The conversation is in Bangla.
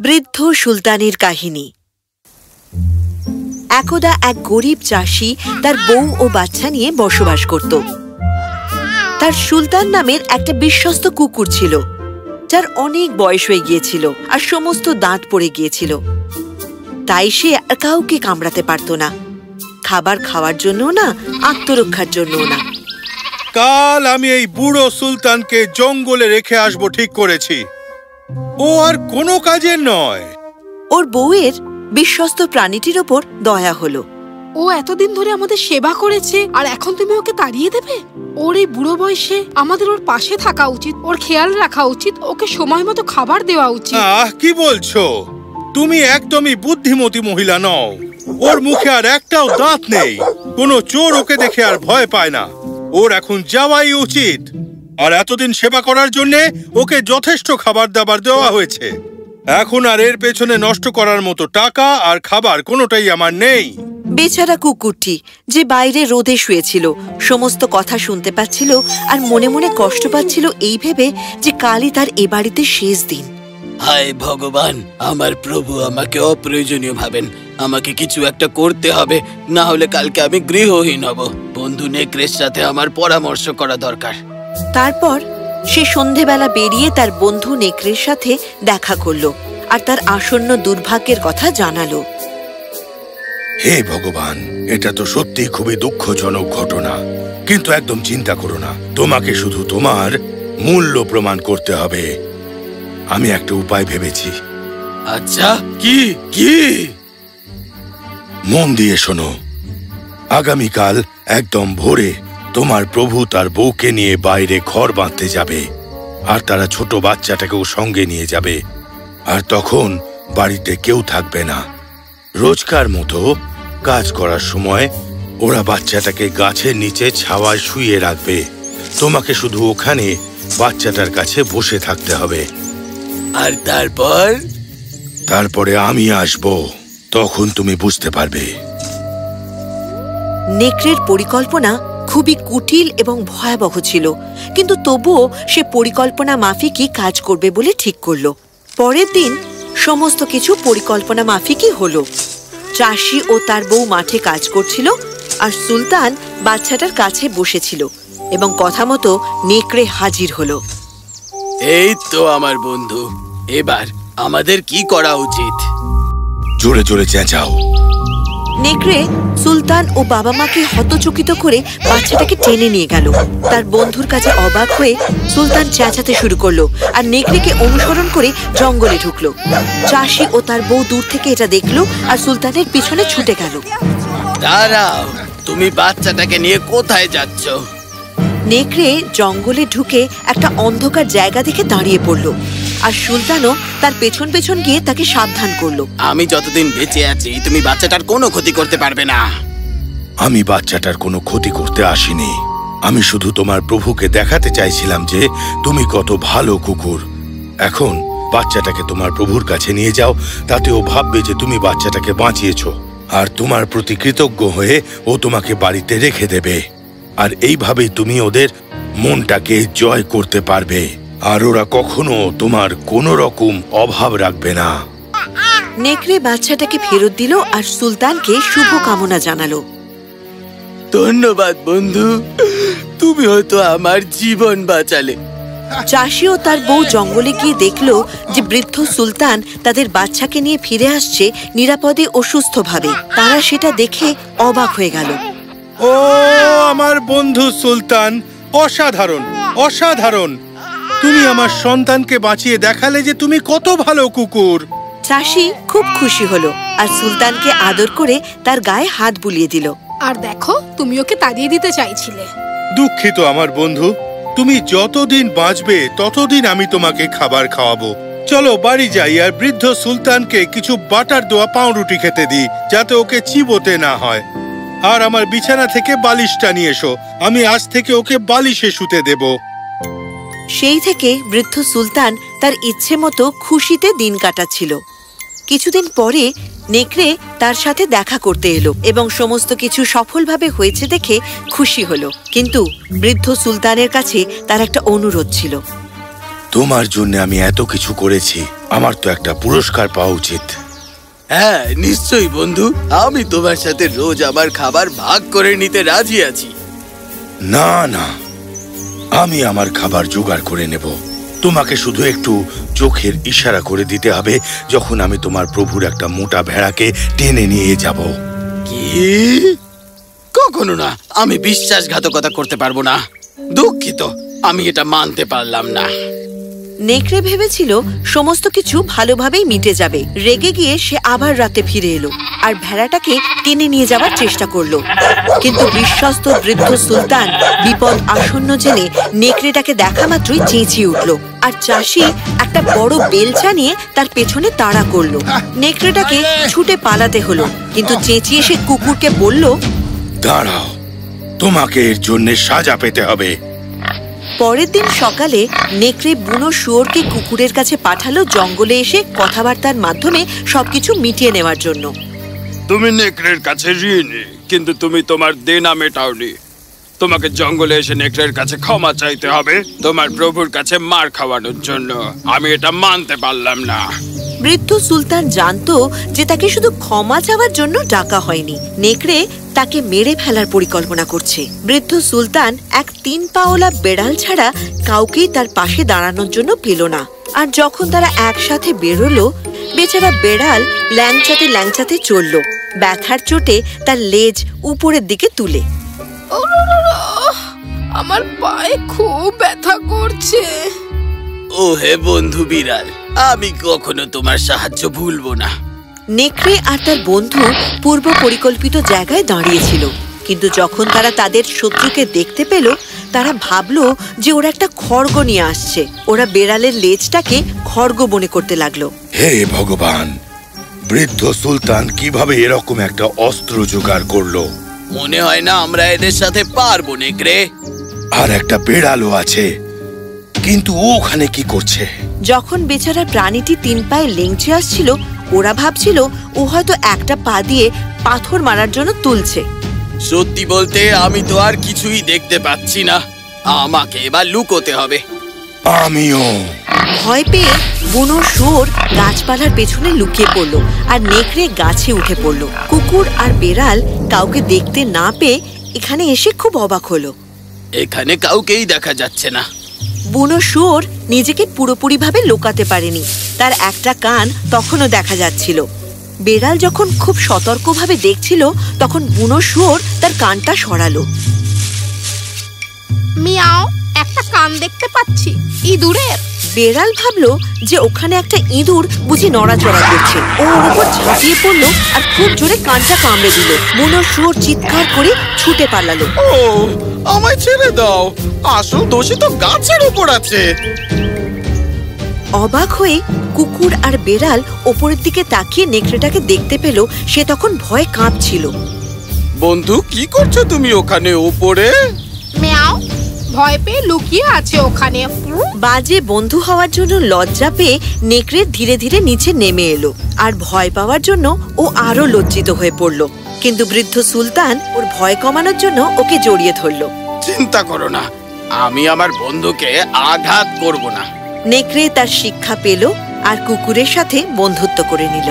বৃদ্ধ সুলতানের কাহিনী। একদা এক গরিব চাষি তার বউ ও বাচ্চা নিয়ে বসবাস করত। তার সুলতান নামের একটা বিশ্বস্ত কুকুর ছিল, যার অনেক বয়স হয়ে গিয়েছিল আর সমস্ত দাঁত পড়ে গিয়েছিল। তাই সে আর কাউকে কামড়াতে পারত না। খাবার খাওয়ার জন্য না, আত্মরক্ষার জন্য না। কাল আমি এই বুড়ো সুলতানকে জঙ্গলে রেখে আসব, ঠিক করেছি। ও আর কোনো কাজের নয়। ওর বউয়ের বিশ্বস্ত প্রাণীটির ওপর দয়া হলো। ও এতদিন ধরে আমাদের সেবা করেছে আর এখন তুমি ওকে তাড়িয়ে দেবে? ওর এই বুড়ো বয়সে আমাদের ওর পাশে থাকা উচিত ওর খেয়াল রাখা উচিত ওকে সময় মতো খাবার দেওয়া উচিত। আহ কি বলছো? তুমি একদমই বুদ্ধিমতী মহিলা নও। ওর মুখে আর একটাও দাঁত নেই। কোনো চোর ওকে দেখে আর ভয় পায় না। ওর এখন যাওয়াই উচিত। আর এতদিন সেবা করার জন্য ওকে যথেষ্ট খাবার দাবার দেওয়া হয়েছে। এখন আর এর পেছনে নষ্ট করার মতো টাকা আর খাবার কোনোটাই আমার নেই। বেচারা কুকুরটি যে বাইরে রোদে শুয়েছিল সমস্ত কথা শুনতে পাচ্ছিল আর মনে মনে কষ্ট পাচ্ছিল এই ভেবে যে কালই তার এ বাড়িতে শেষ দিন। হায় ভগবান আমার প্রভু আমাকে অপ্রয়োজনীয় ভাবেন। আমাকে কিছু একটা করতে হবে না হলে কালকে আমি গৃহহীন হব। বন্ধু নেকড়ের সাথে আমার পরামর্শ করা দরকার। তারপর সে সন্ধেবেলা বেরিয়ে তার বন্ধু নেকড়ের সাথে দেখা করল আর তার আসন্ন দুর্ভাগ্যের কথা জানালো। হে ভগবান এটা তো সত্যি খুবই দুঃখজনক ঘটনা। কিন্তু একদম চিন্তা করো না তোমাকে শুধু তোমার মূল্য প্রমাণ করতে হবে। আমি একটা উপায় ভেবেছি। আচ্ছা কি কি? মন দিয়ে শোনো আগামীকাল একদম ভোরে তোমার প্রভু তার বউকে নিয়ে বাইরে ঘর বাঁধতে যাবে আর তারা ছোট বাচ্চাটাকেও সঙ্গে নিয়ে যাবে আর তখন বাড়িতে কেউ থাকবে না। রোজকার মতো কাজ করার সময় ওরা বাচ্চাটাকে গাছের নিচে ছাওয়ায় শুয়ে রাখবে। তোমাকে শুধু ওখানে বাচ্চাটার কাছে বসে থাকতে হবে। আর তারপর? তারপরে আমি আসব তখন তুমি বুঝতে পারবে। নেকড়ের পরিকল্পনা খুবই কুটিল এবং ভয়াবহ ছিল। কিন্তু তবুও সে পরিকল্পনা মাফিকই কাজ করবে বলে ঠিক করল। পরের দিন সমস্ত কিছু পরিকল্পনা মাফিকই হলো। চাষি ও তার বউ মাঠে কাজ করছিল আর সুলতান বাচ্চাটার কাছে বসেছিল এবং কথা মতো নেকড়ে হাজির হলো। এই তো আমার বন্ধু এবার আমাদের কি করা উচিত? জোরে জোরে চেঁচাও। নেকড়ে সুলতান ও বাবা মাকে হতচকিত করে বাচ্চাটাকে টেনে নিয়ে গেল। তার বন্ধুর কাছে অবাক হয়ে সুলতান চেঁচাতে শুরু করল আর নেকড়েকে অনুসরণ করে জঙ্গলে ঢুকলো। চাষি ও তার বউ দূর থেকে এটা দেখল আর সুলতানের পিছনে ছুটে গেল। দাঁড়াও তুমি বাচ্চাটাকে নিয়ে কোথায় যাচ্ছ? নেকড়ে জঙ্গলে ঢুকে একটা অন্ধকার জায়গা দেখে দাঁড়িয়ে পড়ল। আর সুলতানও তার পেছন পেছন গিয়ে তাকে সাবধান করল। আমি যতদিন বেঁচে আছি তুমি বাচ্চাটার কোনো ক্ষতি করতে পারবে না। আমি বাচ্চাটার কোনো ক্ষতি করতে আসিনি। আমি শুধু তোমার প্রভুকে দেখাতে চাইছিলাম যে তুমি কত ভালো কুকুর। এখন বাচ্চাটাকে তোমার প্রভুর কাছে নিয়ে যাও তাতে ও ভাববে যে তুমি বাচ্চাটাকে বাঁচিয়েছ। আর তোমার প্রতি কৃতজ্ঞ হয়ে ও তোমাকে বাড়িতে রেখে দেবে। আর এইভাবেই তুমি ওদের মনটাকে জয় করতে পারবে। আর ওরা কখনো তোমার কোনো রকম অভাব রাখবে না। নেকড়ে বাচ্চাটাকে ফেরত দিল আর সুলতানকে শুভ কামনা জানালো। ধন্যবাদ বন্ধু। তুমি হয়তো আমার জীবন বাঁচালে। চাষি ও তার বউ জঙ্গলে গিয়ে দেখল যে বৃদ্ধ সুলতান তাদের বাচ্চাকে নিয়ে ফিরে আসছে নিরাপদে ও সুস্থভাবে। তারা সেটা দেখে অবাক হয়ে গেল। ও আমার বন্ধু সুলতান অসাধারণ অসাধারণ। তুমি আমার সন্তানকে বাঁচিয়ে দেখালে যে তুমি কত ভালো কুকুর। চাষি খুব খুশি হলো আর সুলতানকে আদর করে তার গায়ে হাত বুলিয়ে দিল। আর দেখো তুমি ওকে তাড়িয়ে দিতে চাইছিলে। দুঃখিত আমার বন্ধু তুমি যতদিন বাঁচবে ততদিন আমি তোমাকে খাবার খাওয়াবো। চলো বাড়ি যাই আর বৃদ্ধ সুলতানকে কিছু বাটার দেওয়া পাউরুটি খেতে দিই যাতে ওকে চিবোতে না হয়। আর আমার বিছানা থেকে বালিশটা নিয়ে এসো আমি আজ থেকে ওকে বালিশে শুতে দেব। সেই থেকে বৃদ্ধ সুলতান তার ইচ্ছে মতো খুশিতে দিন কাটাচ্ছিল। কিছুদিন পরে নেকড়ে তার সাথে দেখা করতে এলো এবং সমস্ত কিছু সফলভাবে হয়েছে দেখে খুশি হলো। কিন্তু বৃদ্ধ সুলতানের কাছে তার একটা অনুরোধ ছিল। তোমার জন্য আমি এত কিছু করেছি আমার তো একটা পুরস্কার পাওয়া উচিত। হ্যাঁ নিশ্চয়ই বন্ধু। আমি তোমার সাথে রোজ আমার খাবার ভাগ করে নিতে রাজি আছি। না না আমি আমার খাবার জোগাড় করে নেব। তোমাকে শুধু একটু চোখের ইশারা করে দিতে হবে যখন আমি তোমার প্রভুর একটা মোটা ভেড়াকে টেনে নিয়ে যাব। কি? কখনো না। আমি বিশ্বাসঘাতকতা করতে পারব না। দুঃখিত, আমি এটা মানতে পারলাম না। নেকড়ে ভেবেছিল সমস্ত কিছু ভালোভাবেই মিটে যাবে। রেগে গিয়ে সে আবার রাতে ফিরে এলো আর ভেড়াটাকে টেনে নিয়ে যাওয়ার চেষ্টা করল। কিন্তু বিশ্বস্ত বৃদ্ধ সুলতান বিপদ আসন্ন জেনে নেকড়েটাকে দেখা মাত্রই চেঁচিয়ে উঠল আর চাষি একটা বড় বেলচা নিয়ে তার পেছনে তাড়া করল। নেকড়েটাকে ছুটে পালাতে হলো, কিন্তু চেঁচিয়ে সে কুকুরকে বলল, দাঁড়াও, তোমাকে এর জন্য সাজা পেতে হবে। পরের দিন সকালে নেকড়ে বুনো শুয়োরকে কুকুরের কাছে পাঠালো জঙ্গলে এসে কথাবার্তার মাধ্যমে সবকিছু মিটিয়ে নেওয়ার জন্য। তুমি নেকড়ের কাছে ঋণী কিন্তু তুমি তোমার দেনা মেটাওনি। তোমাকে জঙ্গলে এসে নেকড়ের কাছে ক্ষমা চাইতে হবে তোমার প্রভুর কাছে মার খাওয়ানোর জন্য। আমি এটা মানতে পারলাম না। বৃদ্ধ সুলতান জানতো যে তাকে শুধু ক্ষমা চাওয়ার জন্য ডাকা হয়নি। নেকড়ে তাকে মেরে ফেলার পরিকল্পনা করছে। বৃদ্ধ সুলতান এক তিন পাওলা বেড়াল ছাড়া কাউকেই তার পাশে দাঁড়ানোর জন্য পেল না। আর যখন তারা একসাথে বেরোলো বেচারা বেড়াল ল্যাংচাতে ল্যাংচাতে চলল। ব্যথার চোটে তার লেজ উপরের দিকে তুলে। আমার পায়ে খুব ব্যথা করছে। ও হে বন্ধু বিড়াল আমি কখনো তোমার সাহায্য ভুলবো না। নেকড়ে আর তার বন্ধু পূর্ব পরিকল্পিত জায়গায় দাঁড়িয়েছিল। কিন্তু যখন তারা তাদের শত্রুকে দেখতে পেল তারা ভাবলো যে ওরা একটা খড়গ নিয়ে আসছে। ওরা বেড়ালের লেজটাকে খড়গ মনে করতে লাগল। হে ভগবান বৃদ্ধ সুলতান কীভাবে এরকম একটা অস্ত্র জোগাড় করল? মনে হয় না আমরা এদের সাথে পারব নেকড়ে। আর একটা বেড়ালও আছে কিন্তু ও ওখানে কি করছে? যখন বেচারা প্রাণীটি তিন পায়ে লেংচে আসছিল ওরা ভাবছিল ও হয়তো একটা পা দিয়ে পাথর মারার জন্য তুলছে। সত্যি বলতে আমি তো আর কিছুই দেখতে পাচ্ছি না। আমাকে এবার লুকোতে হবে। আমিও। ভয় পেয়ে বুনো শুয়োর গাছপালার পেছনে লুকিয়ে পড়ল আর নেকড়ে গাছে উঠে পড়ল। কুকুর আর বেড়াল কাউকে দেখতে না পেয়ে এখানে এসে খুব অবাক হলো। এখানে কাউকেই দেখা যাচ্ছে না। বুনো শুয়োর নিজেকে পুরোপুরিভাবে লোকাতে পারেনি। তার একটা কান তখনও দেখা যাচ্ছিল। বেড়াল যখন খুব সতর্কভাবে দেখছিল, তখন বুনো শুয়োর তার কানটা সরালো। মিয়াও, একটা কান দেখতে পাচ্ছি। ইঁদুরের। বেড়াল ভাবলো যে ওখানে একটা ইঁদুর বুঝি নড়াচড়া করছে। ও ওর উপর ঝাঁপিয়ে পড়ল আর খুব জোরে কানটা কামড়ে দিল। বুনো শুয়োর চিৎকার করে ছুটে পালালো। ও আমায় ছেড়ে দাও। আসল দোষী তো গাছের উপর আছে। অবাক হয়ে কুকুর আর বেড়াল ওপরের দিকে তাকিয়ে নেকড়েটাকে দেখতে পেল সে তখন ভয়ে কাঁপছিল। বন্ধু কি করছ তুমি ওখানে উপরে? মিয়াও ভয় পেয়ে লুকিয়ে আছে ওখানে। বাজে বন্ধু হওয়ার জন্য লজ্জা পেয়ে নেকড়ে ধীরে ধীরে নিচে নেমে এলো। আর ভয় পাওয়ার জন্য ও আরও লজ্জিত হয়ে পড়ল। কিন্তু বৃদ্ধ সুলতান ওর ভয় কমানোর জন্য ওকে জড়িয়ে ধরল। চিন্তা করো না আমি আমার বন্ধুকে আঘাত করব না। নেকড়ে তার শিক্ষা পেল আর কুকুরের সাথে বন্ধুত্ব করে নিল।